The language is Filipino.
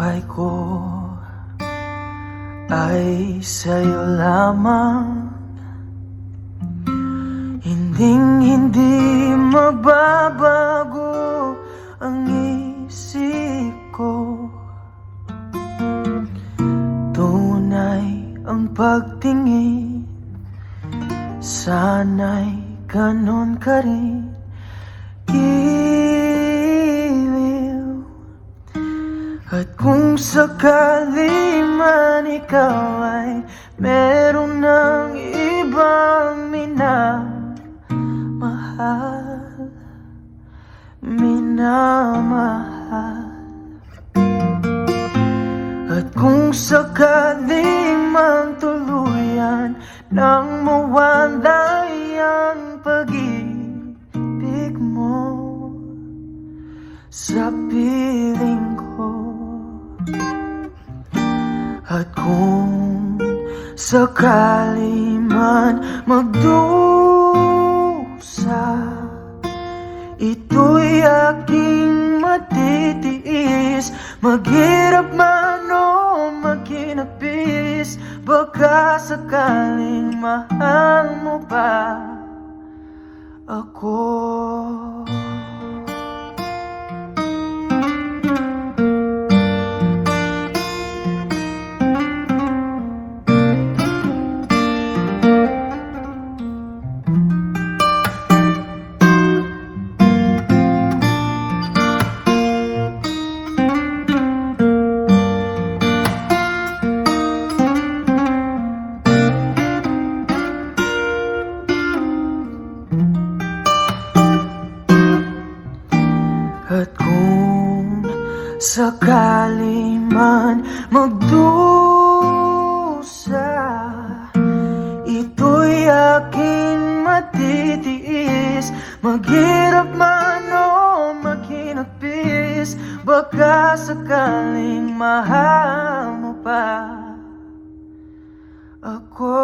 buhay ko ay sa'yo lamang. Hinding hindi magbabago ang isip ko. Tunay ang pagtingin Sana'y ganon ka rin At kung sakali man ikaw ay Meron ng ibang minamahal Minamahal. At kung sakali mang tuluyan Nang mawalay ang pag-ibig mo Sa piling At kung sakali man magdusa Ito'y aking matitiis. Maghirap man o magkinapis Baka sakaling mahal mo pa. Ako At kung sakali man magdusa Ito'y aking matitiis. Maghirap man o maghinagpis Baka sakaling mahal mo pa ako